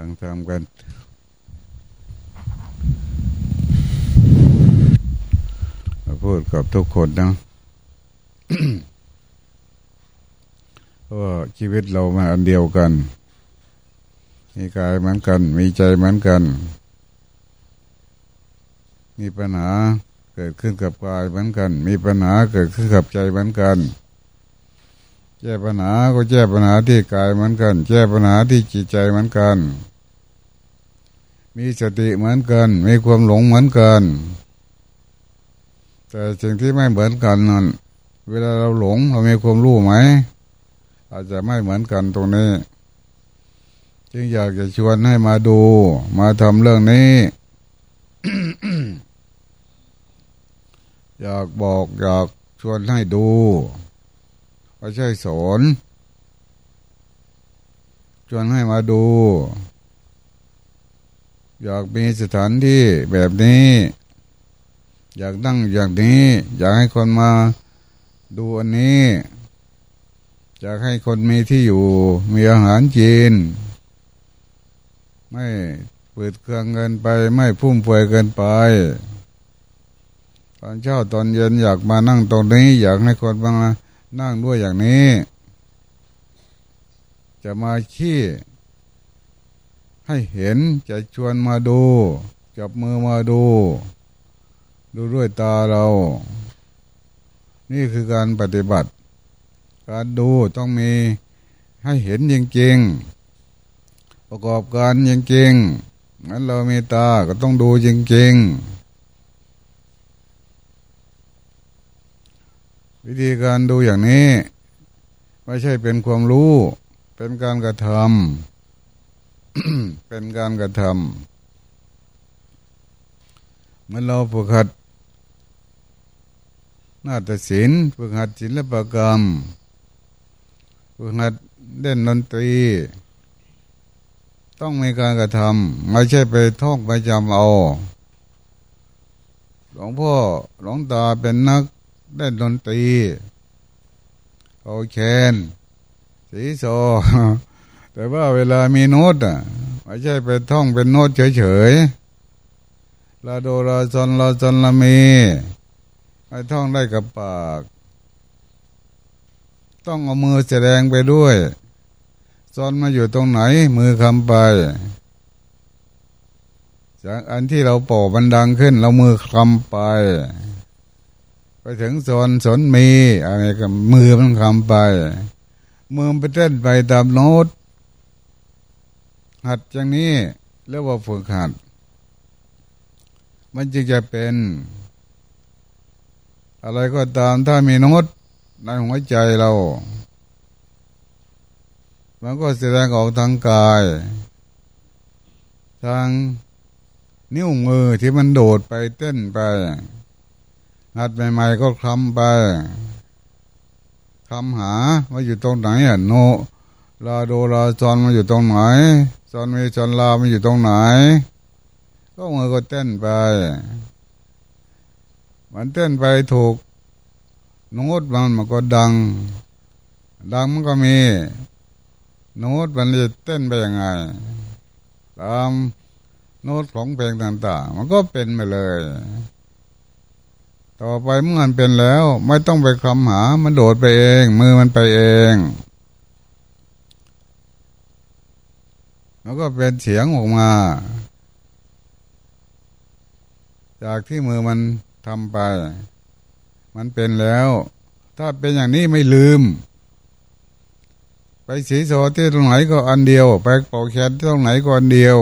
ฟังทำกัน พูดกับทุกคนนะเพราะว่าชีวิตเรามาอันเดียวกัน มีกายเหมือนกัน มีใจเหมือนกัน มีปัญหาเกิดขึ้นกับกายเหมือนกัน มีปัญหาเกิดขึ้นกับใจเหมือนกันแก้ปัญหาก็แก้ปัญหาที่กายเหมือนกัน แก้ปัญหาที่จิตใจเหมือนกัน มีสติเหมือนกัน มีความหลงเหมือนกัน แต่สิ่งที่ไม่เหมือนกันนั้นเวลาเราหลงเรามีความรู้ไหม อาจจะไม่เหมือนกันตรงนี้ จึงอยากจะชวนให้มาดู มาทำเรื่องนี้ อยากบอกอยากชวนให้ดู ไม่ใช่สอนชวนให้มาดู อยากมีสถานที่แบบนี้ อยากนั่งอย่างนี้ อยากให้คนมาดูอันนี้ อยากให้คนมีที่อยู่ มีอาหารกินไม่เปิดเครื่องเงินไปไม่พุ่มเฟือยเกินไป ตอนเช้าตอนเย็นอยากมานั่งตรงนี้ อยากให้คนมา นั่งด้วยอย่างนี้ จะมาขี้ให้เห็นจะชวนมาดู จับมือมาดู ดูด้วยตาเรา นี่คือการปฏิบัติ การดูต้องมีให้เห็นจริงๆประกอบการจริงๆงั้นเรามีตาก็ต้องดูจริงๆ วิธีการดูอย่างนี้ไม่ใช่เป็นความรู้ เป็นการกระทำเป็นการกระทำเมื่อเราฝึกหัดนาฏศิลป์ฝึกหัดศิลปกรรมฝึกหัดเล่นดนตรี ต้องมีการกระทำไม่ใช่ไปท่องไปจำเอา หลวงพ่อหลวงตาเป็นนัก เล่นดนตรีโอเคนสีโซ แต่ว่าเวลามีโน้ตอะไม่ใช่ไปท่องเป็นโน้ตเฉยๆลาโดลาซอนลาซอนลามีไอ้ท่องได้กับปาก ต้องเอามือแสดงไปด้วยซอนมาอยู่ตรงไหน มือคำไปจากอันที่เราป่บันดังขึ้น เรามือคำไป ไปถึงโซนสนมีอะไรก็มือมันคำไป มือไปเต้นไปตามโน้ตหัดอย่างนี้เรียกว่าฝึกหัด มันจึงจะเป็น อะไรก็ตามถ้ามีโน้ตในหัวใจเรา มันก็แสดงออกทางกาย ทางนิ้วมือที่มันโดดไปเต้นไป หัดใหม่ๆก็คลำไปคำหาว่าอยู่ตรงไหนอะโนลาโดลาจอนมาอยู่ตรงไหนจอนมีจอนลามาอยู่ตรงไหน ก็มือก็เต้นไปมันเต้นไปถูกโน้ตมันมันก็ดัง ดังมันก็มี โน้ตมันจะเต้นไปยังไง ตามโน้ตของเพลงต่าง ๆ มันก็เป็นไปเลย ต่อไปเมื่อมันเป็นแล้ว ไม่ต้องไปคลำหา มันโดดไปเอง มือมันไปเองแล้วก็เป็นเสียงออกมา จากที่มือมันทำไป มันเป็นแล้ว ถ้าเป็นอย่างนี้ไม่ลืม ไปสีโซที่ตรงไหนก็อันเดียว ไปเป่าแขนที่ตรงไหนก็อันเดียว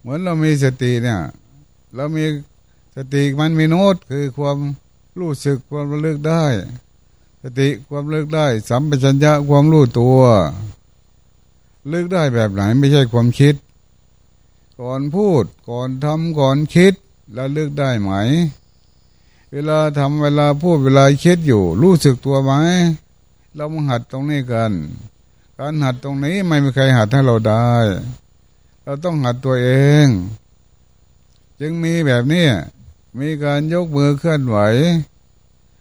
เหมือนเรามีสติเนี่ย เรามี สติมันมีโน้ตคือความรู้สึกความระลึกได้ สติความระลึกได้ สัมปชัญญะความรู้ตัวเลึกได้แบบไหนไม่ใช่ความคิด ก่อนพูดก่อนทำก่อนคิด แล้วเลึกได้ไหม เวลาทำเวลาพูดเวลาคิดอยู่ รู้สึกตัวไหมเรามาหัดตรงนี้กัน การหัดตรงนี้ไม่มีใครหัดให้เราได้ เราต้องหัดตัวเอง จึงมีแบบนี้ มีการยกมือเคลื่อนไหว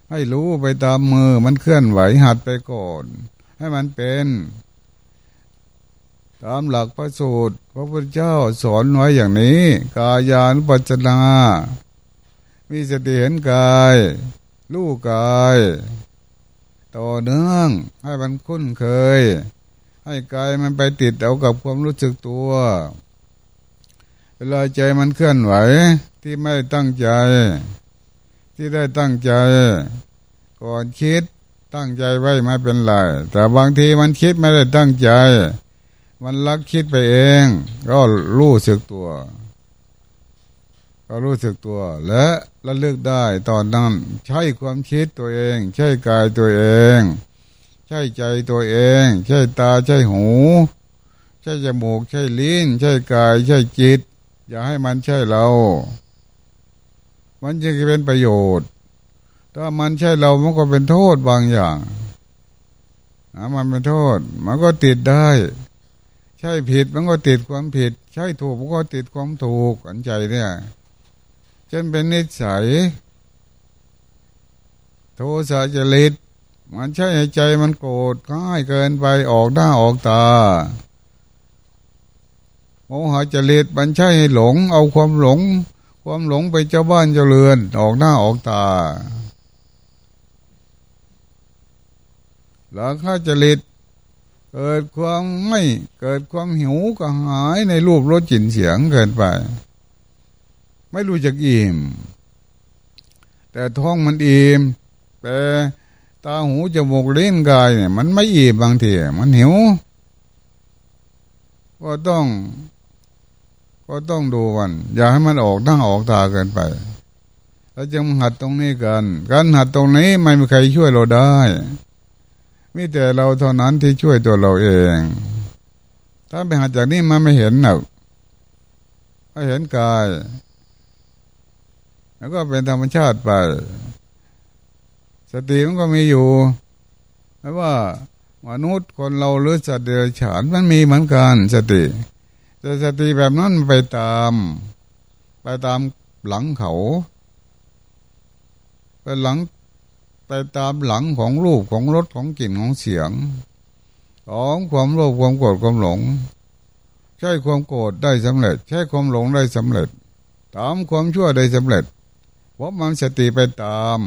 ให้รู้ไปตามมือมันเคลื่อนไหวหัดไปก่อน ให้มันเป็น ตามหลักพระสูตรพระพุทธเจ้าสอนไว้อย่างนี้ กายานุปัจจนามีสติเห็นกายรู้กายต่อเนื่องให้มันคุ้นเคย ให้กายมันไปติดเอากับความรู้สึกตัว เวลาใจมันเคลื่อนไหว ที่ไม่ตั้งใจ ที่ได้ตั้งใจ ก่อนคิดตั้งใจไว้ไม่เป็นไร แต่บางทีมันคิดไม่ได้ตั้งใจ มันลักคิดไปเอง ก็รู้สึกตัว ก็รู้สึกตัว และระลึกได้ตอนนั้น ใช้ความคิดตัวเอง ใช้กายตัวเอง ใช้ใจตัวเอง ใช้ตาใช้หูใช้จมูกใช้ลิ้น ใช้กาย ใช้จิต อย่าให้มันใช่เรา มันจะเป็นประโยชน์ ถ้ามันใช่เรามันก็เป็นโทษบางอย่างนะมันเป็นโทษ มันก็ติดได้ ใช่ผิดมันก็ติดความผิด ใช่ถูกมันก็ติดความถูกอันใจเนี่ยเช่นเป็นนิสัย โทสะจริตมันใช่ใจมันโกรธง่ายเกินไปออกหน้าออกตาโมหะจริตมันใช่หลง เอาความหลง ความหลงไปเจ้าบ้านเจ้าเรือน ออกหน้าออกตาหลังข้าจริตเกิดความไม่เกิดความหิวก็หายในรูปรสจินเสียงเกินไป ไม่รู้จักอิ่ม แต่ท้องมันอิ่มแต่ตาหูจมูกเล่นกายเนี่ยมันไม่อิ่มบางทีมันหิว ก็ต้อง ก็ต้องดูวัน อย่าให้มันออกหน้าออกตาเกินไปเราจะหัดตรงนี้กัน การหัดตรงนี้ไม่มีใครช่วยเราได้ มีแต่เราเท่านั้นที่ช่วยตัวเราเอง ถ้าไปหาจากนี้มันไม่เห็นหรอกไม่เห็นกาย แล้วก็เป็นธรรมชาติไป สติมันก็มีอยู่ไม่ว่ามนุษย์คนเราหรือสัตว์เดรัจฉานมันมีเหมือนกันสติ แต่สติแบบนั้นไปตาม ไปตามหลังเขา ไปหลังไปตามหลังของรูปของรสของกลิ่นของเสียง ของความโลภความโกรธความหลง ใช้ความโกรธได้สำเร็จ ใช้ความหลงได้สำเร็จ ตามความชั่วได้สำเร็จเพราะมันสติไปตาม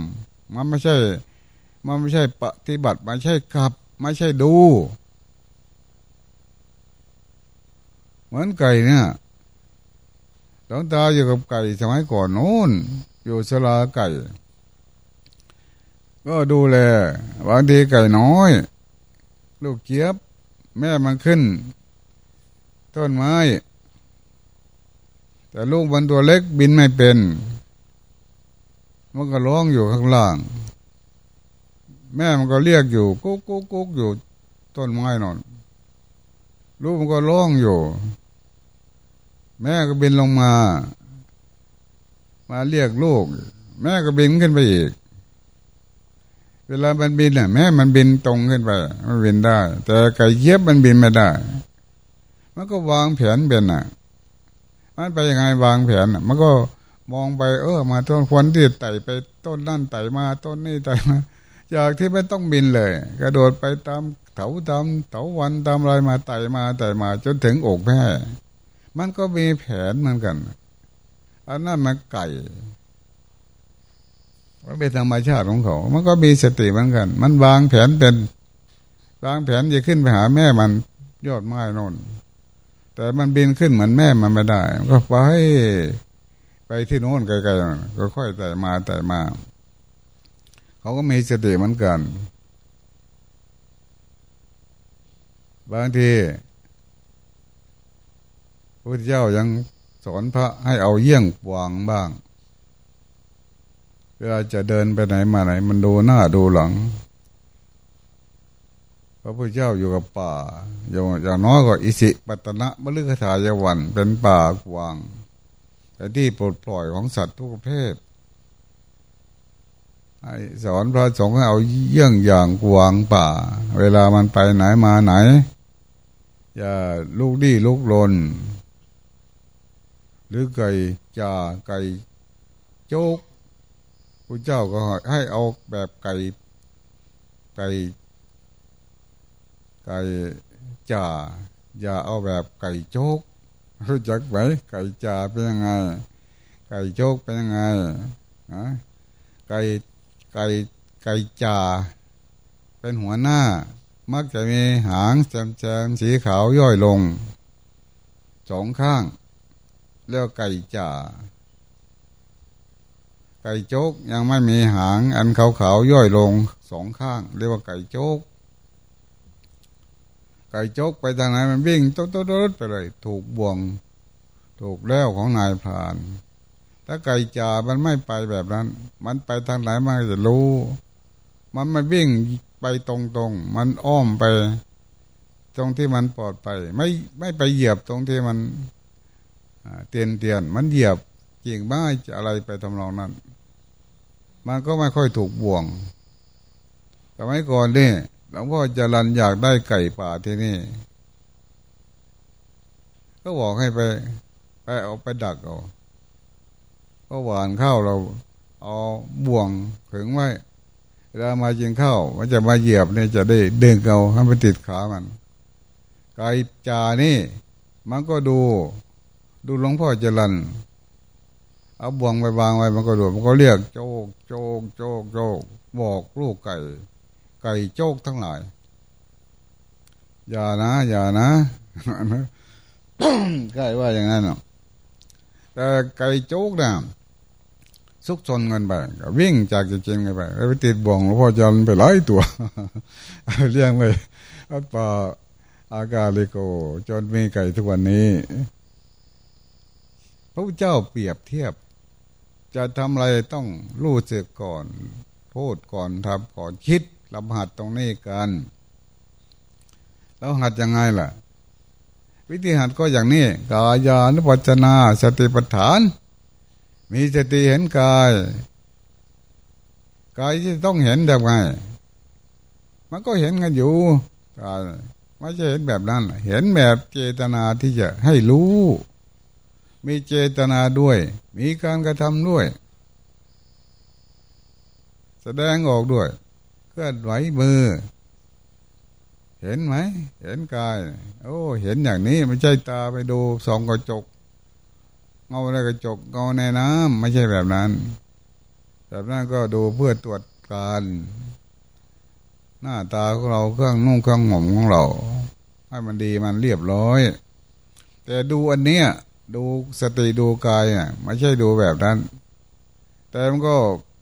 มันไม่ใช่ มันไม่ใช่ปฏิบัติไม่ใช่ขับ ไม่ใช่ดู เหมือนไก่เนี่ยหลวงตาอยู่กับไก่สมัยก่อนโน้น อยู่สลาไก่ ก็ดูแลบางทีไก่น้อย ลูกเจี๊ยบ แม่มันขึ้น ต้นไม้ แต่ลูกมันตัวเล็กบินไม่เป็น มันก็ร้องอยู่ข้างล่าง แม่มันก็เรียกอยู่ กุ๊กกุ๊กกุ๊กอยู่ ต้นไม้นอนลูกมันก็ร้องอยู่ แม่ก็บินลงมา มาเรียกลูก แม่ก็บินขึ้นไปอีก เวลามันบินน่ะ แม้มันบินตรงขึ้นไป มันบินได้ แต่ไก่เย็บมันบินไม่ได้ มันก็วางแผนเป็นน่ะ มันไปยังไงวางแผนน่ะมันก็มองไป เออ มาต้นควนที่ไต่ไปต้นนั่นไต่มาต้นนี้ไต่มาจากที่ไม่ต้องบินเลย กระโดดไปตามเถาตามเถาวันตามอะไรมาไต่มาไต่มาจนถึงอกแม่ มันก็มีแผนเหมือนกัน อันนั้นมันไก่ มันเป็นธรรมชาติของเขา มันก็มีสติเหมือนกัน มันวางแผนเป็น วางแผนจะขึ้นไปหาแม่มันยอดไม้นนแต่มันบินขึ้นเหมือนแม่มันไม่ได้ก็ไปไปที่โน้นไกลๆก็ค่อยแต่มาแต่มา เขาก็มีสติเหมือนกัน บางที พระเจ้ายังสอนพระให้เอาเยี่ยงวางบ้าง เวลาจะเดินไปไหนมาไหน มันดูหน้าดูหลัง พระพุทธเจ้าอยู่กับป่าอย่างอย่างน้อยก็อิสิปตนะมฤคทายวันเป็นป่ากวางแต่ที่ปลดปล่อยของสัตว์ทุกประเภทสอนพระสงฆ์ให้เอาเยี่ยงอย่างกวางป่า เวลามันไปไหนมาไหน อย่าลูกดี้ลูกลน หรือไก่จ่าไก่โจกพระเจ้าก็ให้เอาแบบไก่ไก่ไก่จ่าอย่าเอาแบบไก่โจกรู้จักไหมไก่จ่าเป็นยังไง ไก่โจกเป็นยังไงนะไก่ไก่ไก่จ่าเป็นหัวหน้า มักจะมีหางแจมๆสีขาวย่อยลงสองข้าง เรียกไก่จ่าไก่โจกยังไม่มีหาง อันขาวๆย่อยลงสองข้าง เรียกว่าไก่โจก ไก่โจกไปทางไหนมันวิ่งตุ๊ดตุ๊ดไปเลย ถูกบ่วง ถูกแล้วของนายพราน ถ้าไก่จ่ามันไม่ไปแบบนั้น มันไปทางไหนมันจะรู้ มันไม่วิ่งไปตรงๆ มันอ้อมไป ตรงที่มันปลอดไป ไม่ไม่ไปเหยียบตรงที่มัน เตียนเตียนมันเหยียบกิ่งไม้อะไรไปทำนองนั้น มันก็ไม่ค่อยถูกบ่วงแต่ไม่ก่อนนี่หลวงพ่อจรันอยากได้ไก่ป่าที่นี่ ก็บอกให้ไป ไปเอาไปดักเอาก็หวานข้าวเรา เอาบ่วงถึงไว้เวลามาจิงข้าวมันจะมาเหยียบเนี่ยจะได้เดินเกาให้ไปติดขามัน ไก่จานี่ มันก็ดู ดูหลวงพ่อจรันเอาบ่วงไปวางไว้มันก็ดูมันก็เรียกโจกโจกโจกโจกบอกลูกไก่ ไก่โจกทั้งหลาย อย่านะ อย่านะใกล้ว่าอย่างนั้นเนาะแต่ไก่โจกนะซุกซนเงินไปวิ่งจากจะเจงกันไปแล้วไปติดบ่วงหลวงพ่อจันไปหลายตัวเลี้ยงไปวัดป่าอากาลิโกจนมีไก่ทุกวันนี้ พระเจ้าเปรียบเทียบ จะทำอะไรต้องรู้สึกก่อนพูดก่อนทำก่อนคิดลำหัดตรงนี้กัน แล้วหัดยังไงล่ะ วิธีหัดก็อย่างนี้กายานุปัจนาสติปัฏฐาน มีสติเห็นกายกายที่ต้องเห็นแบบไง มันก็เห็นกันอยู่กายไม่ใช่เห็นแบบนั้น เห็นแบบเจตนาที่จะให้รู้ มีเจตนาด้วย มีการกระทำด้วย แสดงออกด้วยเคลื่อนไหวมือ เห็นไหม เห็นกาย โอ้ เห็นอย่างนี้ไม่ใช่ตาไปดูสองกระจก เงาในกระจกเงาในน้ำไม่ใช่แบบนั้นแบบนั้นก็ดูเพื่อตรวจการ หน้าตาของเราเครื่องนุ่งเครื่องห่มของเรา ให้มันดีมันเรียบร้อย แต่ดูอันเนี้ย ดูสติดูกายอะไม่ใช่ดูแบบนั้น แต่มันก็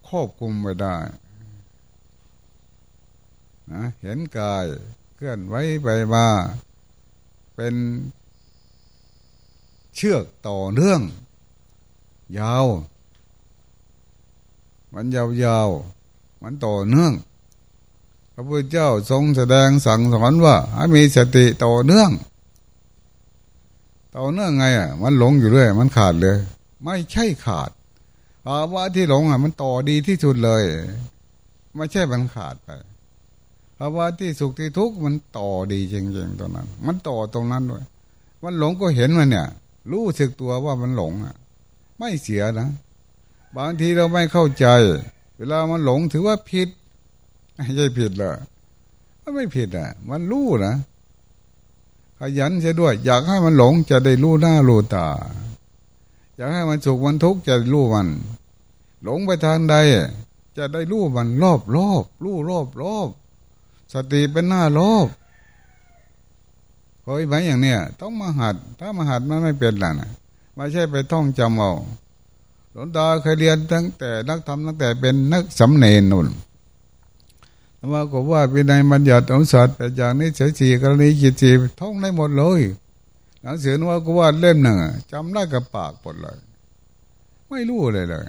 ควบคุมไปได้นะเห็นกายเคลื่อนไหวไปมาเป็นเชือกต่อเนื่อง ยาว มันยาวยาวมันต่อเนื่อง พระพุทธเจ้าทรงแสดงสั่งสอนว่าให้มีสติต่อเนื่อง ต่อเนื่องไงอะ มันหลงอยู่เรื่อยมันขาดเลย ไม่ใช่ขาดภาวะที่หลงอะ มันต่อดีที่สุดเลย ไม่ใช่มันขาดไปภาวะที่สุขที่ทุกข์มันต่อดีจริงๆตรงนั้น มันต่อตรงนั้นด้วย มันหลงก็เห็นมันเนี่ย รู้สึกตัวว่ามันหลงอะ ไม่เสียนะ บางทีเราไม่เข้าใจ เวลามันหลงถือว่าผิดไม่ใช่ผิดเลยมันไม่ผิดอะ มันรู้นะ ขยันเสียด้วย อยากให้มันหลงจะได้รู้หน้ารู้ตา อยากให้มันสุขมันทุกข์จะรู้มัน หลงไปทางใด จะได้รู้มันรอบรอบรู้รอบรอบสติเป็นหน้าโลภเคยไหมอย่างเนี้ยต้องมาหัด ถ้ามาหัดมันไม่เป็นล่ะนะไม่ใช่ไปท่องจำเอาหลวงตาเคยเรียนตั้งแต่นักธรรมตั้งแต่เป็นนักสำเนนนุ่น ว่าก็ว่าเป็นในบัญญัติองศาสตร์แต่อย่างนี้เฉยสีกรณีจิตสีท่องได้หมดเลยหนังสือนว่าก็ว่าเล่มหนึ่งจำได้กับปากหมดเลย ไม่รู้เลยเลย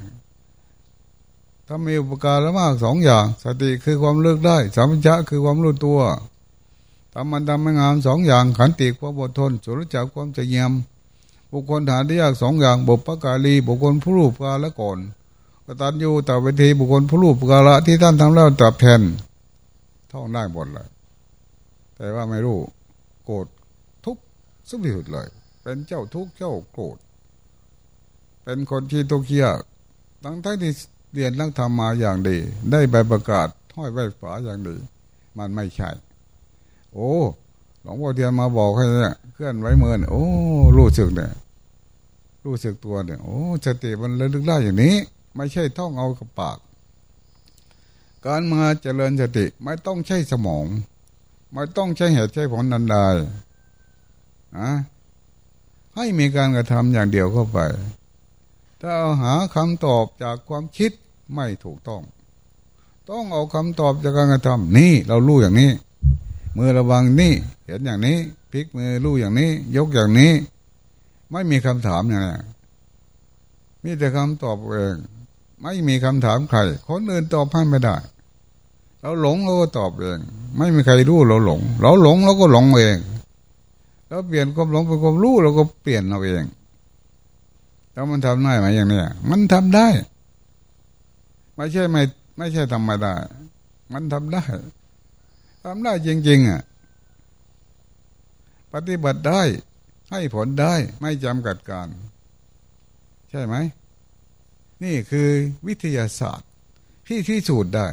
ถ้ามีอุปการะมากสองอย่าง สติคือความเลิกได้สัมผัสคือความรู้ตัวทำมันทำไม่งามสองอย่าง ขันติความอดทนสุรจักความเยียม บุคคลฐานที่ยากสองอย่างบุปกาลีบุคคลผู้รูปกาละก่อนกตัญญูต่อเวทีบุคคลผู้รูปกาละที่ท่านทำแล้วตอบแทน ท่องได้หมดเลยแต่ว่าไม่รู้โกรธทุกสุดสุดเลย เป็นเจ้าทุกเจ้าโกรธเป็นคนที่ทุกข์ยากทั้งทั้งที่เรียนนักธรรมมาอย่างดี ได้ใบประกาศห้อยใบฝาอย่างดี มันไม่ใช่ โอ้หลวงพ่อเทียนมาบอกให้เนี่ยเคลื่อนไหวมือโอ้รู้สึกเนี่ยรู้สึกตัวเนี่ยโอ้สติมันระลึกได้อย่างนี้ ไม่ใช่ท่องเอากับปาก การมาเจริญสติไม่ต้องใช้สมอง ไม่ต้องใช้เหตุใช้ผลนันใดนะให้มีการกระทำอย่างเดียวเข้าไป ถ้าเอาหาคำตอบจากความคิดไม่ถูกต้อง ต้องเอาคำตอบจากการกระทำนี่เรารู้อย่างนี้ มือระวังนี่เห็นอย่างนี้พลิกมือรู้อย่างนี้ ยกอย่างนี้ ไม่มีคำถามอย่างนี้มีแต่คำตอบเอง ไม่มีคำถามใคร คนอื่นตอบให้ไม่ได้ เราหลงเราก็ตอบเอง ไม่มีใครรู้เราหลง เราหลงเราก็หลงเองเราเปลี่ยนความหลงเป็นความรู้เราก็เปลี่ยนเราเองแล้วมันทำได้ไหมอย่างนี้มันทำได้ ไม่ใช่ไม่ไม่ใช่ทำไม่ได้ มันทำได้ทำได้จริง ๆอะปฏิบัติได้ให้ผลได้ไม่จำกัดการ ใช่ไหม นี่คือวิทยาศาสตร์ที่ที่สูตรได้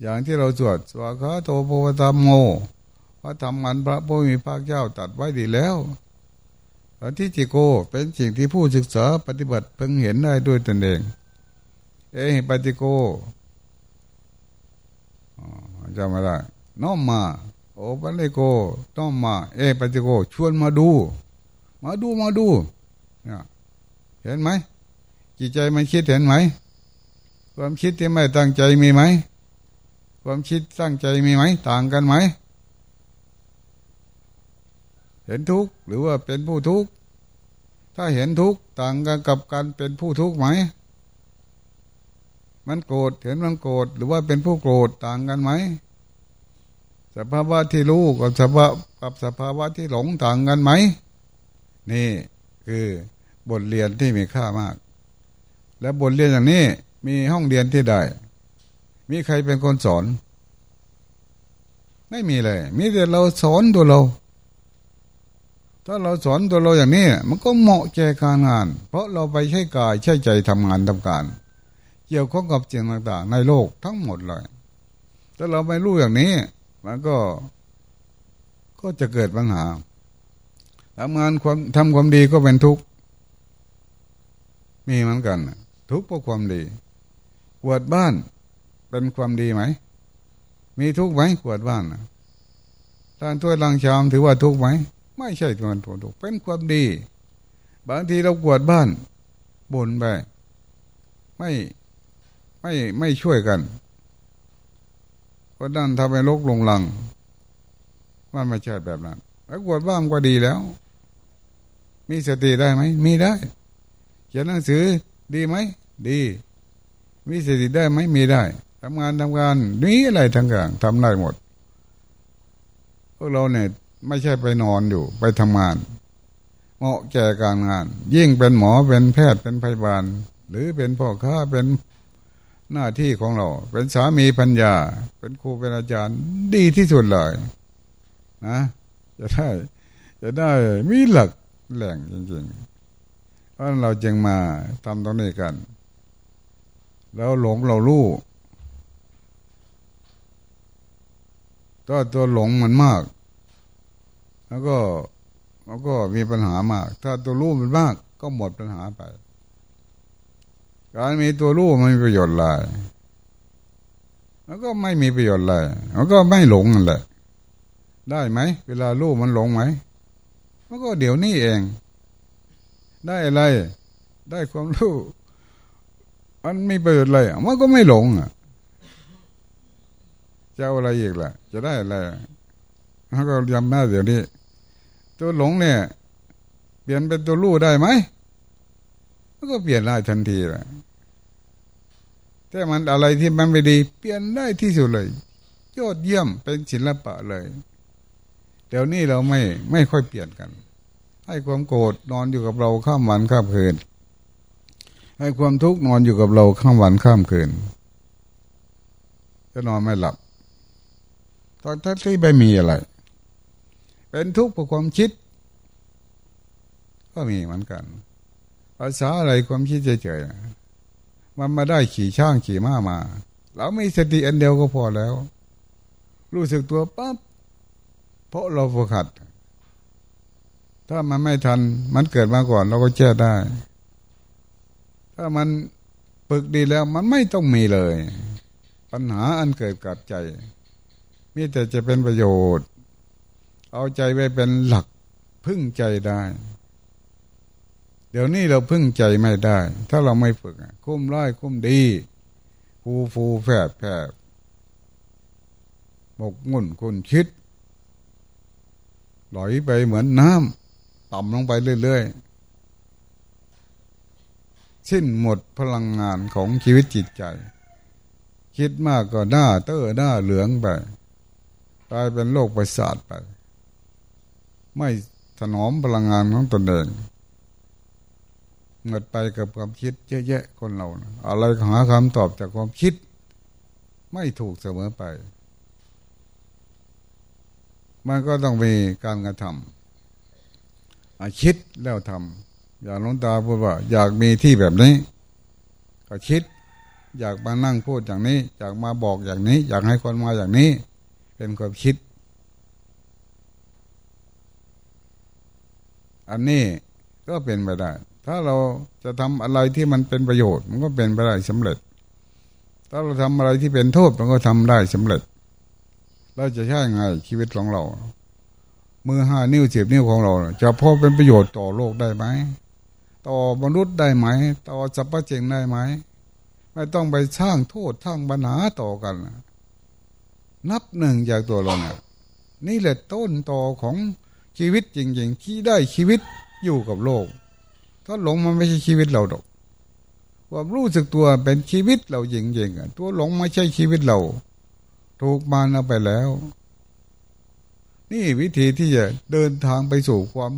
อย่างที่เราสวดสวากาโตโพธรรมโมพระธรรมันพระพุทธภาคเจ้าตัดไว้ดีแล้วอธิจิโกเป็นสิ่งที่ผู้ศึกษาปฏิบัติเพิ่งเห็นได้ด้วยตนเอง เอหิปฏิโกจำไม่ได้น้อมมา โอปัลโกน้อมมา เอปฏิโก ชวนมาดู มาดูมาดูเนี่ยเห็นไหมจิตใจมันคิดเห็นไหม ความคิดที่ไม่ตั้งใจมีไหม ความคิดตั้งใจมีไหม ต่างกันไหม เห็นทุกข์หรือว่าเป็นผู้ทุกข์ถ้าเห็นทุกข์ต่างกันกับการเป็นผู้ทุกข์ไหม มันโกรธเห็นมันโกรธหรือว่าเป็นผู้โกรธต่างกันไหมสภาวะที่รู้กับสภาวะกับสภาวะที่หลงต่างกันไหม นี่คือบทเรียนที่มีค่ามาก และบทเรียนอย่างนี้มีห้องเรียนที่ใดมีใครเป็นคนสอน ไม่มีเลย มีแต่เราสอนตัวเรา ถ้าเราสอนตัวเราอย่างนี้ มันก็เหมาะแก่การงาน เพราะเราไปใช้กายใช้ใจทำงานทำการ เกี่ยวข้องกับสิ่งต่างๆ ในโลกทั้งหมดเลยถ้าเราไม่รู้อย่างนี้ มันก็ก็จะเกิดปัญหาทำงานความทำความดีก็เป็นทุกข์มีเหมือนกัน ทุกข์เพราะความดีวดบ้านเป็นความดีไหม มีทุกไหมกวดบ้านถ้าถ้วยลังชามถือว่าทุกไหม ไม่ใช่ตัวตัวทุกเป็นความดี บางทีเรากวดบ้านบ่นไปไม่ไม่ไม่ช่วยกันก็นั่นทำให้ลกลงลัง มันไม่ใช่แบบนั้นแล้วกวดบ้านก็ดีแล้ว มีสติได้ไหม มีได้เขียนหนังสือดีไหม ดี มีสติได้ไหม มีได้ ทำงานทำงานนี้อะไรทั้งอย่างทำได้หมด พวกเราเนี่ยไม่ใช่ไปนอนอยู่ไปทำงาน เหมาะแก่การงาน ยิ่งเป็นหมอเป็นแพทย์เป็นพยาบาล หรือเป็นพ่อค้าเป็นหน้าที่ของเรา เป็นสามีพัญญา เป็นครูเป็นอาจารย์ดีที่สุดเลยนะจะได้จะได้มีหลักแหล่งจริงๆเพราะเราจึงมาทำตรงนี้กัน แล้วหลงเรารู้ ถ้าตัวหลงมันมาก แล้วก็แล้วก็มีปัญหามาก ถ้าตัวรู้มันมาก ก็หมดปัญหาไป การมีตัวรู้ไม่มีประโยชน์เลยแล้วก็ไม่มีประโยชน์เลยแล้วก็ไม่หลงนั่นแหละได้ไหม เวลารู้มันหลงไหมมันก็เดี๋ยวนี้เอง ได้อะไร ได้ความรู้ มันมีประโยชน์อะไรมันก็ไม่หลงอะ จะเอาอะไรอีกล่ะ จะได้อะไรแล้วก็ยำหน้าเดี๋ยวนี้ ตัวหลงเนี่ย เปลี่ยนเป็นตัวรู้ได้ไหมมันก็เปลี่ยนได้ทันทีแหละแต่มันอะไรที่มันไม่ดี เปลี่ยนได้ที่สุดเลยยอดเยี่ยมเป็นศิลปะเลย เดี๋ยวนี้เราไม่ไม่ค่อยเปลี่ยนกัน ให้ความโกรธนอนอยู่กับเราข้ามวันข้ามคืน ให้ความทุกข์นอนอยู่กับเราข้ามวันข้ามคืนจะนอนไม่หลับ ตอนทัศที่ไม่มีอะไร เป็นทุกข์เพราะความคิด ก็มีเหมือนกันภาษาอะไรความคิดเฉยๆมันมาได้ขี่ช่างขี่ม้ามา เราไม่สติอันเดียวก็พอแล้ว รู้สึกตัวปั๊บเพราะเราฝึกหัด ถ้ามันไม่ทัน มันเกิดมาก่อนเราก็แก้ได้ ถ้ามันฝึกดีแล้วมันไม่ต้องมีเลย ปัญหาอันเกิดกับใจ มีแต่จะเป็นประโยชน์ เอาใจไว้เป็นหลักพึ่งใจได้ เดี๋ยวนี้เราพึ่งใจไม่ได้ ถ้าเราไม่ฝึกคุ้มร้ายคุ้มดีฟูฟูแฝบแฝบบกมุ่นคุณคิดไหลไปเหมือนน้ำต่ำลงไปเรื่อยๆ สิ้นหมดพลังงานของชีวิตจิตใจ คิดมากก็หน้าเต้อหน้าเหลืองไป กลายเป็นโรคประสาทไป ไม่ถนอมพลังงานของตนเองเงิดไปกับความคิดเยอะแยะคนเรานะอะไรหาคำตอบจากความคิด ไม่ถูกเสมอไป มันก็ต้องมีการกระทำคิดแล้วทำอย่างน้องตาพูดว่า อยากมีที่แบบนี้ ก็คิด อยากมานั่งพูดอย่างนี้ อยากมาบอกอย่างนี้ อยากให้คนมาอย่างนี้ เป็นความคิด อันนี้ก็เป็นไปได้ ถ้าเราจะทำอะไรที่มันเป็นประโยชน์ มันก็เป็นไปได้สำเร็จ ถ้าเราทำอะไรที่เป็นโทษมันก็ทำได้สำเร็จ เราจะใช่ไงชีวิตของเรา มือห้านิ้วเสิบนิ้วของเรา จะพอเป็นประโยชน์ต่อโลกได้ไหม ต่อมนุษย์ได้ไหม ต่อสรรพเจงได้ไหม ไม่ต้องไปสร้างโทษสร้างปัญหาต่อกัน นับหนึ่งจากตัวเราเนี่ยนี่แหละต้นต่อของชีวิตจริง ๆ ที่ได้ชีวิตอยู่กับโลก ถ้าหลงมันไม่ใช่ชีวิตเราดอกความรู้สึกตัวเป็นชีวิตเราจริงๆตัวหลงไม่ใช่ชีวิตเรา ถูกมานเอาไปแล้ว นี่วิธีที่จะเดินทางไปสู่ความ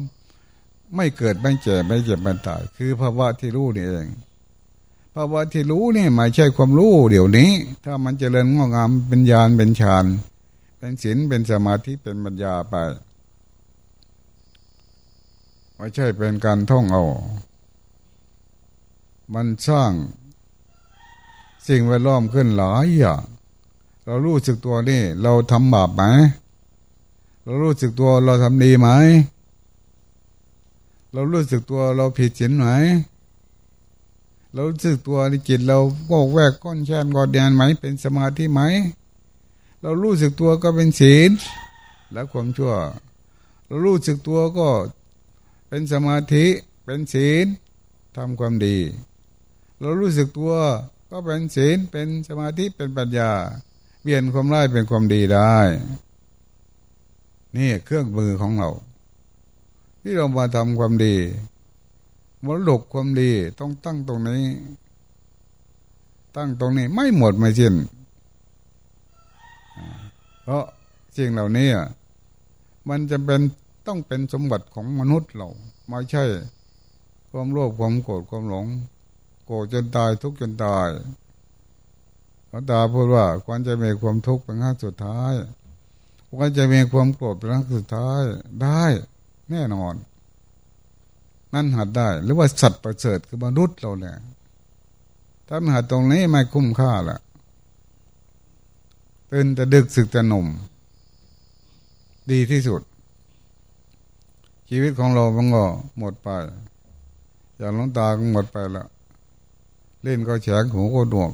ไม่เกิดไม่เจ็บไม่เจ็บไม่ตาย คือภาวะที่รู้นี่เอง ภาวะที่รู้นี่ไม่ใช่ความรู้เดี๋ยวนี้ ถ้ามันจเจริญงอกงามเป็นญาณเป็นฌานเป็นศีลเป็นสมาธิเป็นปัญญาไปไม่ใช่เป็นการท่องเอา มันสร้าง สิ่งแวดล้อมขึ้นหลายอย่างเรารู้สึกตัวนี่เราทำบาปไหมเรารู้สึกตัวเราทำดีไหมเรารู้สึกตัวเราผิดศีลไหม เรารู้สึกตัวในจิตเราโกแวกก้อนแช่นกอดแดนไหม เป็นสมาธิไหม เรารู้สึกตัวก็เป็นศีลและความชั่ว เรารู้สึกตัวก็เป็นสมาธิเป็นศีลทำความดี เรารู้สึกตัวก็เป็นศีลเป็นสมาธิเป็นปัญญา เปลี่ยนความร้ายเป็นความดีได้ นี่เครื่องมือของเรา ที่เรามาทำความดี มรดกความดีต้องตั้งตรงนี้ ตั้งตรงนี้ไม่หมดไม่สิ้นเพราะสิ่งเหล่านี้มันจะเป็นต้องเป็นสมบัติของมนุษย์เราไม่ใช่ ความโลภความโกรธความหลง โกรธจนตายทุกข์จนตายพระตาพูดว่าควรจะมีความทุกข์เป็นครั้งสุดท้ายควรจะมีความโกรธเป็นครั้งสุดท้ายได้แน่นอน นั่นหัดได้ หรือว่าสัตว์ประเสริฐคือมนุษย์เราเนี่ยถ้ามันหัดตรงนี้ไม่คุ้มค่าละตื่นแต่ดึกสึกแต่หนุ่ม ดีที่สุด ชีวิตของเรามันก็หมดไป อย่างล้งตาก็หมดไปละเล่นก็แฉงหูก็ดวง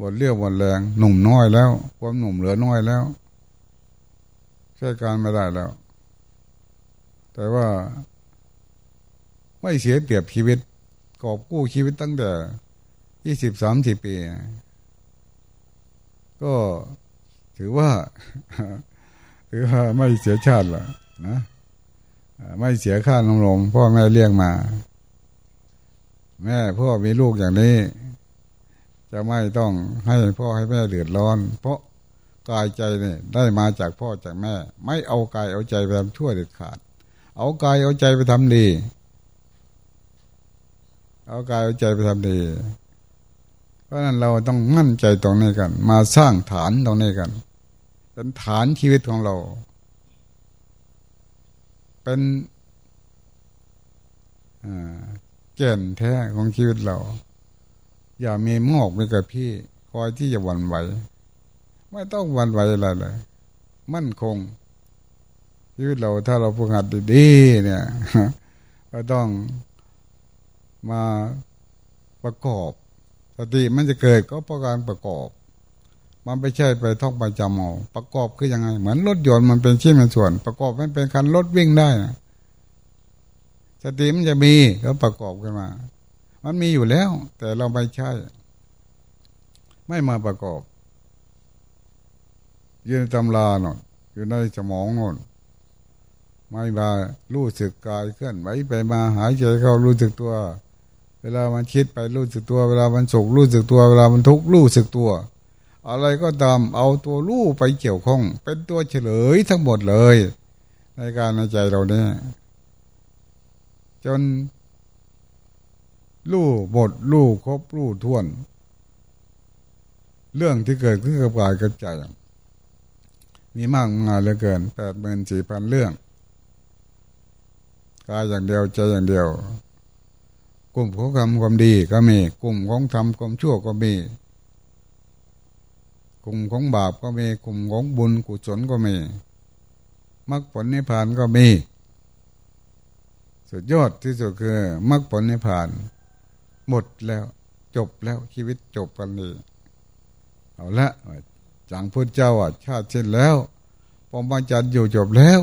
บดเลี้ยวบดแรงหนุ่มน้อยแล้ว ความหนุ่มเหลือน้อยแล้วใช้การไม่ได้แล้ว แต่ว่า ไม่เสียเปรียบชีวิต กอบกู้ชีวิตตั้งแต่ยี่สิบสามสิบปี ก็ถือว่า ถือว่าไม่เสียชาติละนะไม่เสียค่านมลมพ่อแม่เลี้ยงมา แม่พ่อมีลูกอย่างนี้ จะไม่ต้องให้พ่อให้แม่เดือดร้อน เพราะกายใจเนี่ยได้มาจากพ่อจากแม่ ไม่เอากายเอาใจไปทำชั่วเด็ดขาด เอากายเอาใจไปทำดี เอากายเอาใจไปทำดี เพราะนั้นเราต้องมั่นใจตรงนี้กัน มาสร้างฐานตรงนี้กัน เป็นฐานชีวิตของเรา เป็นแก่นแท้ของชีวิตเรา อย่ามีมอกมีกับพี่ คอยที่จะหวั่นไหว ไม่ต้องวันไหวอะไรเลย มั่นคงชีวิตเราถ้าเราฝึกหัดดีๆเนี่ยก็ต้อง มาประกอบ สติมันจะเกิดก็เพราะการประกอบ มันไม่ใช่ไปท่องไปจำเอาประกอบคือยังไง เหมือนรถยนต์มันเป็นชิ้นเป็นส่วน ประกอบมันเป็นคันรถวิ่งได้นะสติมันจะมีก็ประกอบขึ้นมา มันมีอยู่แล้ว แต่เราไม่ใช่ ไม่มาประกอบยืนตำราหน่อยอยู่ในสมองโน่นไม่มารู้สึกกายเคลื่อนไหวไปมาหายใจเข้ารู้สึกตัว เวลามันคิดไปรู้สึกตัว เวลามันสุขรู้สึกตัว เวลามันทุกข์รู้สึกตัว อะไรก็ตามเอาตัวรู้ไปเกี่ยวข้อง เป็นตัวเฉลยทั้งหมดเลย ในการในใจเราเนี่ยจนรู้หมดรู้ครบรู้ท่วน เรื่องที่เกิดขึ้นกับกายกับใจมีมากมายเหลือเกินแปดหมื่นสี่พันเรื่องกายอย่างเดียวใจอย่างเดียว กลุ่มของทำความดีก็มี กลุ่มของทำความชั่วก็มี กลุ่มของบาปก็มี กลุ่มของบุญกุศลก็มีมรรคผลนิพพานก็มี สุดยอดที่สุดคือมรรคผลนิพพาน หมดแล้วจบแล้วชีวิตจบกันเลยเอาละจังพุทธเจ้าอะชาติเช่นแล้วพอมาจัดอยู่จบแล้ว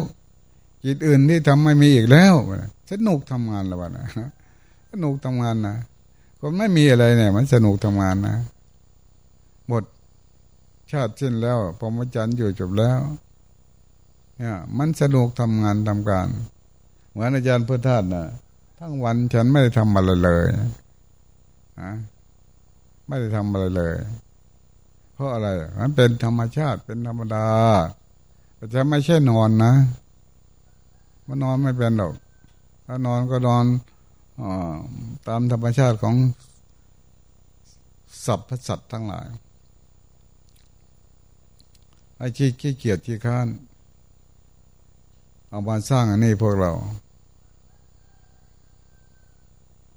จิตอื่นที่ทำไม่มีอีกแล้วสนุกทำงานแล้วนะ นุกทำงานนะคนไม่มีอะไรเนี่ย มันสนุกทำงานนะหมดชาติสิ้นแล้วพอมาจันอยู่จบแล้ว เนี่ย มันสนุกทำงานทำการเหมือนอาจารย์พุทธาสนะทั้งวันฉันไม่ได้ทำอะไรเลยนะไม่ได้ทำอะไรเลย เพราะอะไร มันเป็นธรรมชาติเป็นธรรมดาแต่จะไม่ใช่นอนนะ มันนอนไม่เป็นหรอกถ้านอนก็นอน ตามธรรมชาติของสัพพสัตว์ทั้งหลายไอ้ขี้ขี้เกียจขี้ข้านเอามาสร้างอันนี้พวกเรา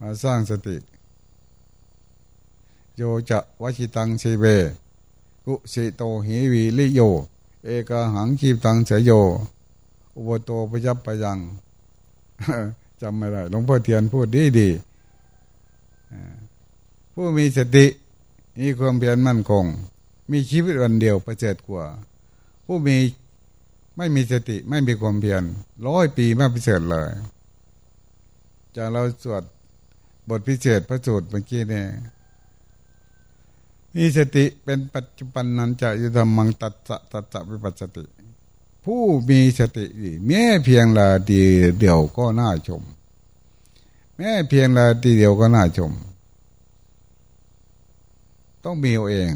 มาสร้างสติ โยจะวชิตังเชเวกุสิโตหิวีลิโย เอกหังคีบตังเสยโย อุปโตปยับปยัง จำไม่ได้หลวงพ่อเทียนพูดดีดีผู้มีสติมีความเพียรมั่นคง มีชีวิตวันเดียวประเสริฐกว่า ผู้มีไม่มีสติไม่มีความเพียรร้อยปีไม่ประเสริฐเลยจากเราสวดบทพิเศษพระสูตรเมื่อกี้เนี่ยมีสติเป็นปัจจุบันนันจะยุธรรมังตัดสะตัดสะวิปัสสติ ผู้มีสติแม้เพียงลาดีเดียวก็น่าชม แม้เพียงลาดีเดียวก็น่าชม ต้องมีเอาเอง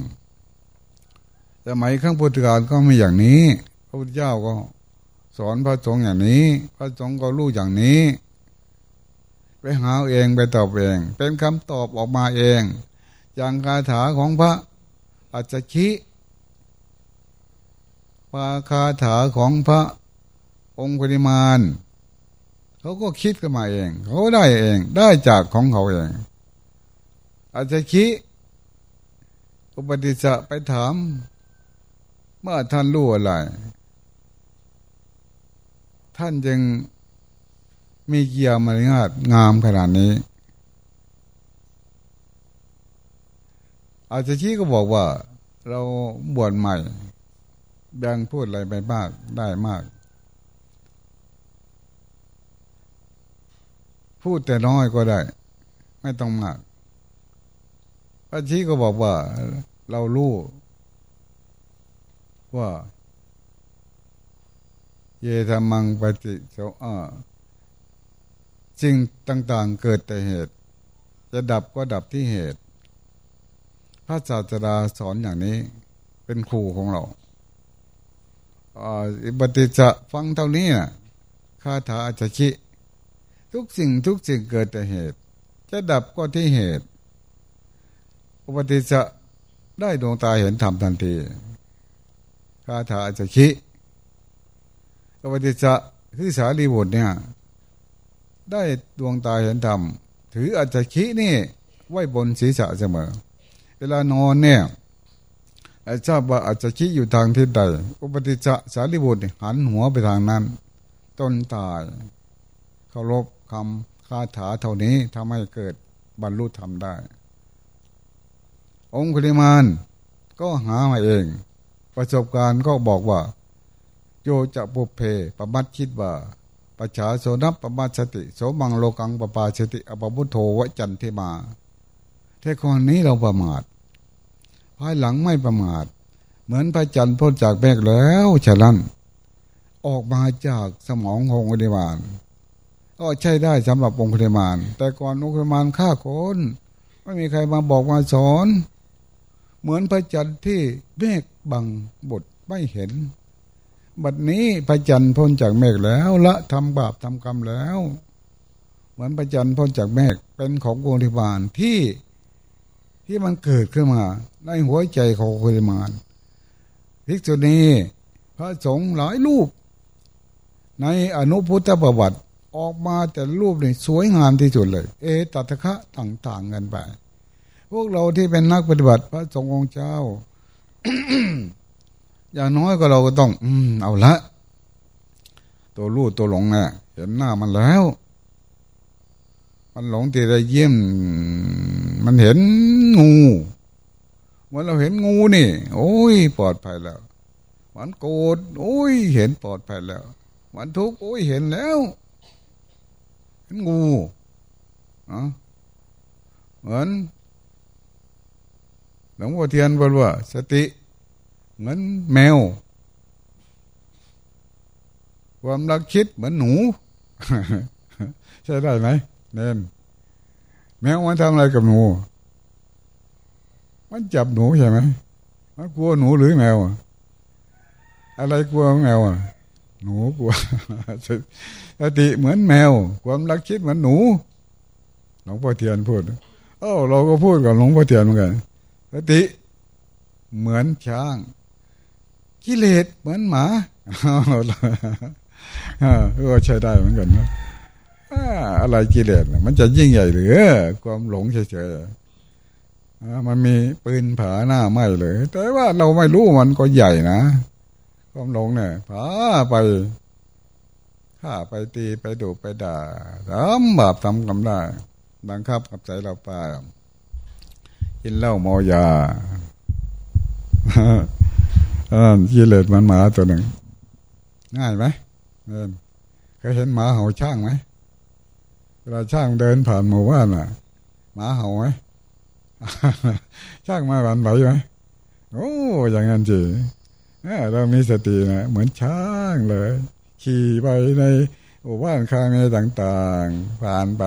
สมัยข้างพุทธกาลก็มีอย่างนี้ พระพุทธเจ้าก็สอนพระสงฆ์อย่างนี้ พระสงฆ์ก็รู้อย่างนี้ ไปหาเองไปตอบเอง เป็นคำตอบออกมาเอง อย่างคาถาของพระอัจฉริ ปาคาถาของพระองค์ปริมาณ เขาก็คิดกันมาเอง เขาได้เองได้จากของเขาเอง อาจจะคิดอุปติสะไปถาม เมื่อท่านรู้อะไร ท่านจึงมีเกียรมารยาทงามขนาดนี้ อาจจะชี้ก็บอกว่า เราบวชใหม่ แบ่งพูดอะไรไปมากได้มาก พูดแต่น้อยก็ได้ ไม่ต้องมากพระชีก็บอกว่า เรารู้ว่า เยธรรมังปฏิโสอาสิ่งต่างๆเกิดแต่เหตุ จะดับก็ดับที่เหตุ พระศาสดาสอนอย่างนี้เป็นครูของเรา อิปฏิจะฟังเท่านี้นะคาถาอาจชิ ทุกสิ่งทุกสิ่งเกิดแต่เหตุ จะดับก็ที่เหตุ อุปติจะได้ดวงตาเห็นธรรมทันทีคาถาอาจชิอุปติจะคือสารีบุตรเนี่ย ได้ดวงตาเห็นธรรมถืออาจจะคินี่ไว้บนศีรษะเสมอ เวลานอนเนี่ย อาจารย์ว่าอาจจะคิดอยู่ทางทิศใด อุปติจะสารีบุตรหันหัวไปทางนั้น ต้นตายเคารพคำคาถาเท่านี้ทำให้เกิดบรรลุธรรมได้ องคุลิมานก็หามาเอง ประสบการณ์ก็บอกว่า โยจะปุเพปมัดคิดว่าปัจฉาโสนับปมัดสติ โสมังโลกังปปาสติอปพุทโธวจันเทมาเทคนนี้เราประมาท ภายหลังไม่ประมาท เหมือนพระจันทร์พ้นจากเมฆแล้วฉะนั้น ออกมาจากสมองของอุดิมานก็ใช่ได้สำหรับองค์คุมาน แต่ก่อนองค์คุมานฆ่าคนไม่มีใครมาบอกมาสอน เหมือนพระจันทร์ที่เมฆบังบทไม่เห็น บัดนี้พระจันทร์พ้นจากเมฆแล้วละทำบาปทำกรรมแล้ว เหมือนพระจันทร์พ้นจากเมฆเป็นขององค์คุมานที่ ที่มันเกิดขึ้นมา ในหัวใจของคุมานภิกษุณีพระสงฆ์หลายรูป ในอนุพุทธประวัติออกมาแต่รูปนี่สวยงามที่สุดเลย เอตัตคะต่างๆกันไป พวกเราที่เป็นนักปฏิบัติ พระสงฆ์องค์เจ้า อย่างน้อยก็เราก็ต้อง อืมเอาละ ตัวรูตัวหลงเนี่ยเห็นหน้ามันแล้ว มันหลงที่ได้เยี่ยมมันเห็นงูเมื่อเราเห็นงูนี่ โอ้ย ปลอดภัยแล้ว มันโกรธโอ้ย เห็นปลอดภัยแล้ว มันทุกข์โอ้ยเห็นแล้ว เห็นงูอะเหมือนหลวงพ่อเทียนบอกว่า สติ เหมือนแมว ความรักคิดเหมือนหนู ใช่ได้ไหม เน้นแมวมันทำอะไรกับหนู มันจับหนูใช่ไหมมันกลัวหนูหรือแมว อะไรกลัวแมวอะหนูกลัวสติเหมือนแมว ความรักคิดเหมือนหนูหลวงพ่อเทียนพูดเอ้าเราก็พูดกับหลวงพ่อเทียนเหมือนกันสติเหมือนช้าง กิเลสเหมือนหมาก็ใช้ได้เหมือนกันนะ อะไรกิเลสมันจะยิ่งใหญ่หรือ ความหลงเฉยๆมันมีปืนผาหน้าไม่เลย แต่ว่าเราไม่รู้มันก็ใหญ่นะความหลงเนี่ยพาไปฆ่าไปตีไปดุไปด่าทำบาปทำกรรมได้บังคับกับใจเราไปกินเหล้าเมายาอ่ากิเลสมันหมาตัวหนึ่ง ง่ายไหมเนเคยเห็นหมาเห่าช่างไหม เวลาช่างเดินผ่านหมู่บ้านอะหมาเห่าไหมช่างมาหวันไหวไหมโอ้อย่างนั้นจีเรามีสตินะเหมือนช้างเลย ขี่ไปในหมู่บ้านคางในต่างๆ ผ่านไป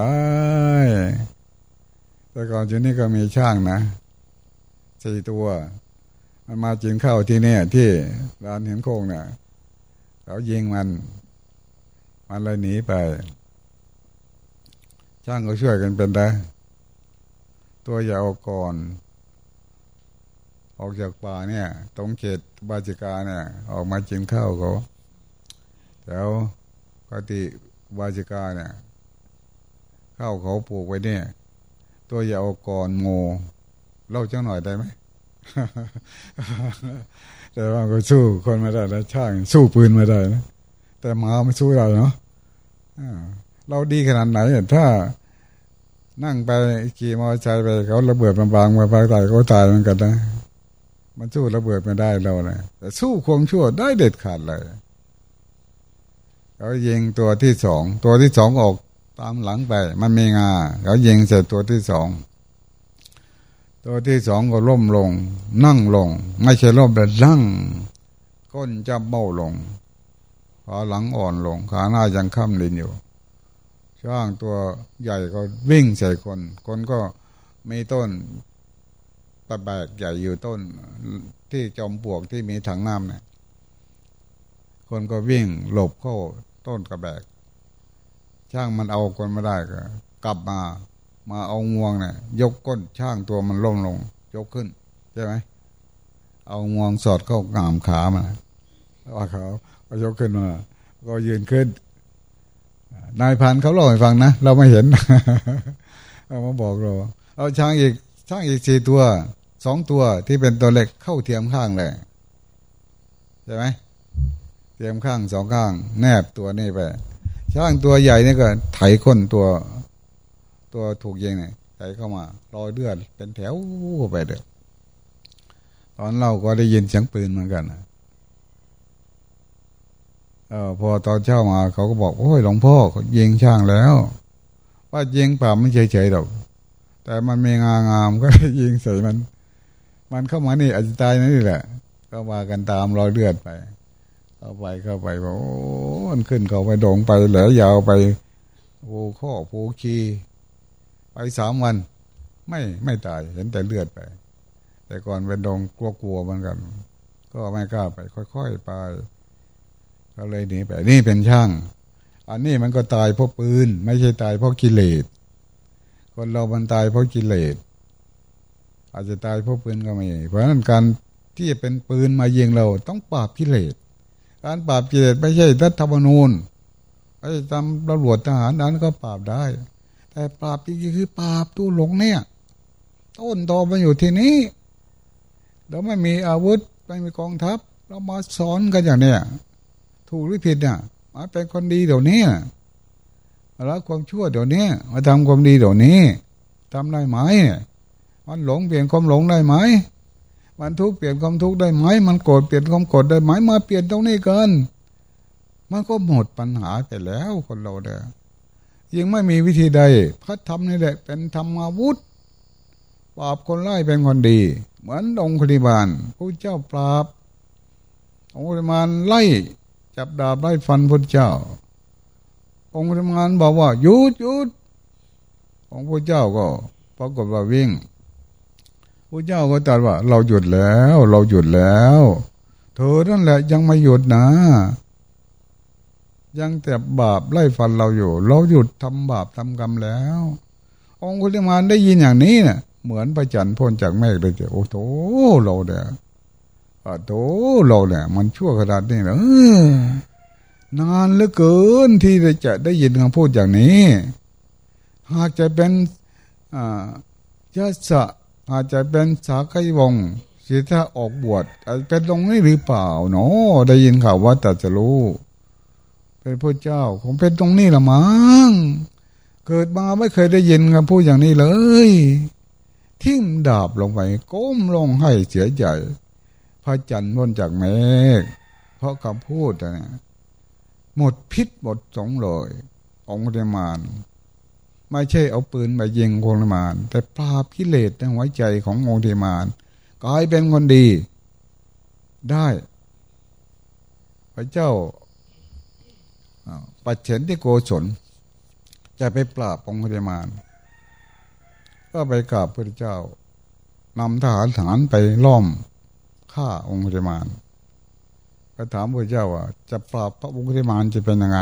แต่ก่อนจุดนี้ก็มีช่างนะสี่ตัว มันมาจิงเข้าที่เนี่ย ที่ร้านเห็นโค้งเนี่ยเขายิงมัน มันเลยหนีไป ช่างก็ช่วยกันเป็นได้ตัวยาวก่อน ออกจากป่าเนี่ย ตรงเขตบาจิกาเนี่ย ออกมาจินข้าวเขาแถวกติบาจิกาเนี่ยข้าวเขาปลูกไว้เนี่ย ตัวยาวก่อนโงเล่าจังหน่อยได้ไหมแต่ว่าก็สู้คนไม่ได้แล้วช่างสู้ปืนไม่ได้นะแต่หมาไม่สู้เราเนาะเราดีขนาดไหนถ้า นั่งไปขี่มอเตอร์ไซค์ไปเขาระเบิดบางๆมาไปตายเขาตายเหมือนกันนะ มันสู้ระเบิดไม่ได้เราเลยแต่สู้ความชั่วได้เด็ดขาดเลยเขายิงตัวที่สองตัวที่สองออกตามหลังไป มันมีงาเขายิงเสร็จตัวที่สองตัวที่สองก็ล่มลง นั่งลง ไม่ใช่ล่มแต่นั่งก้นจะเบ้าลงขาหลังอ่อนลงขาหน้ายังค้ำลินอยู่ ช่างตัวใหญ่ก็วิ่งใส่คน คนก็มีต้นตะแบกใหญ่อยู่ต้นที่จอมปลวกที่มีถังน้ำเนี่ย คนก็วิ่งหลบเข้าต้นกระแบก ช่างมันเอาคนไม่ได้ก็กลับมา มาเอางวงเนี่ยยกก้นช่างตัวมันล่มลง ยกขึ้นใช่ไหมเอางวงสอดเข้างามขามาว่าเขาก็ยกขึ้นมา ก็ยืนขึ้น นายพันเขาเล่าให้ฟังนะเราไม่เห็นเอามาบอกเราเอาช่างอีกช่างอีกสี่ตัวสองตัวที่เป็นตัวเล็กเข้าเทียมข้างเลยใช่ไหมเทียมข้างสองข้าง แนบตัวนี่ไปช้างตัวใหญ่นี่ก็ไถค้นตัว ตัวถูกยิงเนี่ยไถเข้ามารอยเลือดเป็นแถวไปเด้อตอนเราก็ได้ยินเสียงปืนเหมือนกันนะ เออพอตอนเช้ามาเขาก็บอกโอ้ยหลวงพ่อยิงช่างแล้ว ว่ายิงป่าไม่เฉยๆหรอกแต่มันมีงางามก็ยิงใส่มัน มันเข้ามานี่อาจจะตายนี่แหละ ก็มากันตามรอยเลือดไปเข้าไปเข้าไปบอกโอ้มันขึ้นเขาไปโด่งไปเหลือยาวไปภูข้อภูคีไปสามวัน ไม่ไม่ตายเห็นแต่เลือดไป แต่ก่อนเป็นดงกลัวๆเหมือนกัน ก็ไม่กล้าไป ค่อยๆไป ก็เลยหนีไปนี่เป็นช่าง อันนี้มันก็ตายเพราะปืน ไม่ใช่ตายเพราะกิเลส คนเรามันตายเพราะกิเลส อาจจะตายเพราะปืนก็ไม่ เพราะฉะนั้นการที่จะเป็นปืนมายิงเราต้องปราบกิเลส การปราบกิเลสไม่ใช่รัฐธรรมนูญไอ้ตำตำรวจทหารนั้นก็ปราบได้ แต่ปราบจริงๆคือปราบตู้หลงเนี่ย ต้นตอมันอยู่ที่นี้เราไม่มีอาวุธไม่มีกองทัพ เรามาสอนกันอย่างเนี้ย ถูกหรือผิดเนี่ยมาเป็นคนดีเดี๋ยวนี้มาละความชั่วเดี๋ยวนี้มาทำความดีเดี๋ยวนี้ทำได้ไหมมันหลงเปลี่ยนความหลงได้ไหมมันทุกข์เปลี่ยนความทุกข์ได้ไหมมันโกรธเปลี่ยนความโกรธได้ไหมมาเปลี่ยนตรงนี้กันมันก็หมดปัญหาไปแล้วคนเราเด้อยังไม่มีวิธีใดพระธรรมนี่แหละ เป็นธรรมอาวุธปราบคนร้ายเป็นคนดี เหมือนองค์คริบาลผู้เจ้าปราบองค์คริบาลไล่ จับดาบไล่ฟันพระเจ้า องค์คริบาลบอกว่าหยุดหยุดองค์พระเจ้าก็ปรากฏว่าวิ่งพระเจ้าก็ตรัสว่า เราหยุดแล้ว เราหยุดแล้ว เธอนั่นแหละยังไม่หยุดนะ ยังแต่บาปไล่ฟันเราอยู่ เราหยุดทำบาปทำกรรมแล้ว องค์คุลิมานได้ยินอย่างนี้เนะ่ยเหมือนพระจันทร์พ้นจากเมฆเลยจ้ะโอ้โหเราเด้อ โตเราเนี่ย มันชั่วขนาดนี้เหรอนานเหลือเกินที่จะได้ยินคำพูดอย่างนี้ หากจะเป็นอ่ายะสะอาจจะเป็นสากัยวงสีถ้าออกบวชอาจเป็นตรงนี้หรือเปล่าเนาะได้ยินข่าวว่าแต่จะรู้เป็นพระเจ้าคงเป็นตรงนี้ละมั้งเกิดมาไม่เคยได้ยินคำพูดอย่างนี้เลย ทิ้งดาบลงไป ก้มลงให้เสียใจ ระจันทร์พ้นจากเมฆเพราะคำพูดนะหมดพิษหมดสงเลยองค์เดมานไม่ใช่เอาปืนมายิงองค์มานแต่ปราบกิเลสในหัวใจขององค์เดมานกลายเป็นคนดี ได้ พระเจ้าปัจเฉนที่โกศลจะไปปราบองค์เดมานก็ไปกราบพระเจ้านำทหารฐานไปล้อม ฆ่าองค์เดมานก็ถามพระเจ้าว่า จะปราบพระองค์เดมานจะเป็นยังไง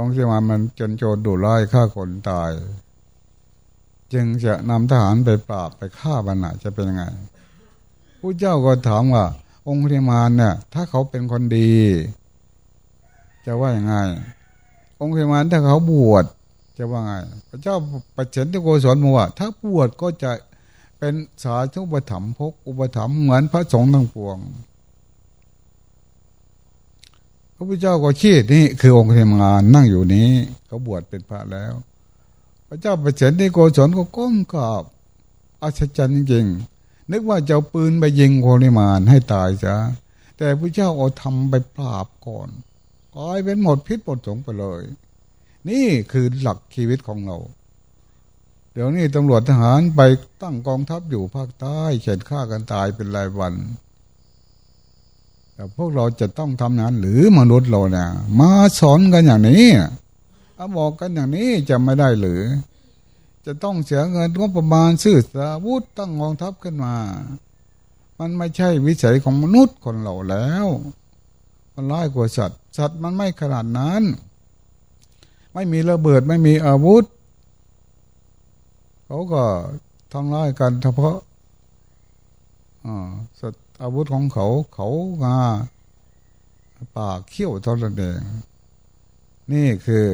องค์เดมานมันจนโจรดุร้ายฆ่าคนตาย จึงจะนำทหารไปปราบไปฆ่าบรรณะจะเป็นยังไงผู้เจ้าก็ถามว่า องค์เดมานเนี่ย ถ้าเขาเป็นคนดี จะว่ายังไง องค์เดมานถ้าเขาบวชจะว่าไง พระเจ้าประเฉินที่โกศลบอกว่าถ้าบวชก็จะ เป็นสาธุปถัมภกอุปถัมภ์เหมือนพระสงฆ์ทั้งปวง พระพุทธเจ้าก็ชี้นี่คือองค์เทมงานนั่งอยู่นี้ เขาบวชเป็นพระแล้ว พระเจ้าประเฉินที่โกศลก็ก้มกราบอัศจรรย์จริงนึกว่าจะปืนไปยิงโคลิมานให้ตายซะแต่พระเจ้าเอาทำไปปราบก่อนกลายเป็นหมดพิษหมดสงไปเลย นี่คือหลักชีวิตของเรา เดี๋ยวนี้ตำรวจทหารไปตั้งกองทัพอยู่ภาคใต้เข็นฆ่ากันตายเป็นรายวัน แต่พวกเราจะต้องทำงานหรือมนุษย์เราเนี่ยมาสอนกันอย่างนี้เอาบอกกันอย่างนี้จะไม่ได้หรือ จะต้องเสียเงินงบประมาณซื้ออาวุธตั้งกองทัพขึ้นมา มันไม่ใช่วิสัยของมนุษย์คนเราแล้ว มันร้ายกว่าสัตว์ สัตว์มันไม่ขนาดนั้น ไม่มีระเบิดไม่มีอาวุธ เขาก็ทำร้ายกันเฉพาะสัตอาวุธของเขาเขางาปากเขี้ยวเท่านั้นเองนี่คือ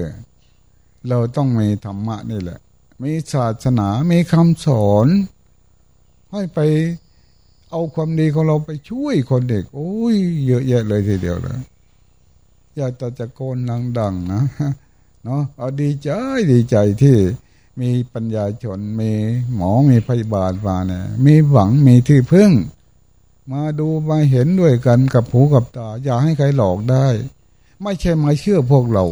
เราต้องมีธรรมะนี่แหละ มีศาสนา มีคำสอนให้ไปเอาความดีของเราไปช่วยคนเด็ก โอ้ย เยอะแยะเลยทีเดียวเลยอย่ากจะตะโกนดังๆนะเนาะเอาดีใจดีใจที่ มีปัญญาชน มีหมอมีพยาบาลมาเนี่ยมีหวังมีที่พึ่ง มาดูมาเห็นด้วยกันกับหูกับตา อย่าให้ใครหลอกได้ ไม่ใช่มาเชื่อพวกเรา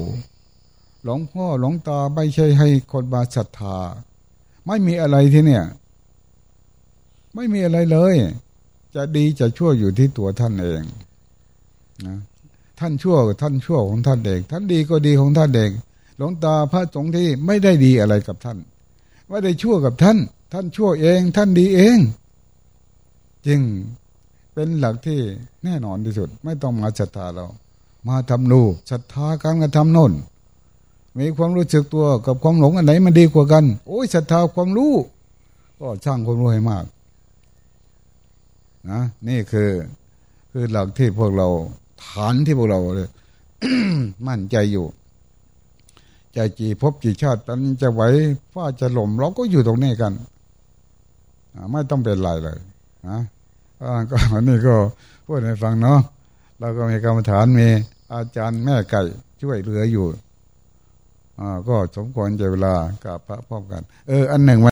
หลวงพ่อหลวงตาไม่ใช่ให้คนมาศรัทธา ไม่มีอะไรที่เนี่ย ไม่มีอะไรเลย จะดีจะชั่วอยู่ที่ตัวท่านเองนะท่านชั่วท่านชั่วของท่านเด็กท่านดีก็ดีของท่านเด็ก หลวงตาพระสงฆ์ที่ไม่ได้ดีอะไรกับท่าน ไม่ได้ชั่วกับท่าน ท่านชั่วเองท่านดีเอง จึงเป็นหลักที่แน่นอนที่สุด ไม่ต้องมาศรัทธาเรา มาทำดูศรัทธาการกระทำโน่นมีความรู้สึกตัวกับความหลงอันไหนมันดีกว่ากัน โอ้ยศรัทธาความรู้ ก็สร้างความรู้ให้มากนะนี่คือ คือหลักที่พวกเราฐานที่พวกเราเลยมั่นใจอยู่ จะจีพบกีชาตินั้นจะไหวฟ้าจะหล่มเราก็อยู่ตรงนี้กันไม่ต้องเป็นไรเลยนะก็อันนี้ก็พูดให้ฟังเนาะเราก็มีกรรมฐานมีอาจารย์แม่ไก่ช่วยเหลืออยู่อ่าก็สมควรจะเวลากับพระพร้อมกัน เออ อันหนึ่ง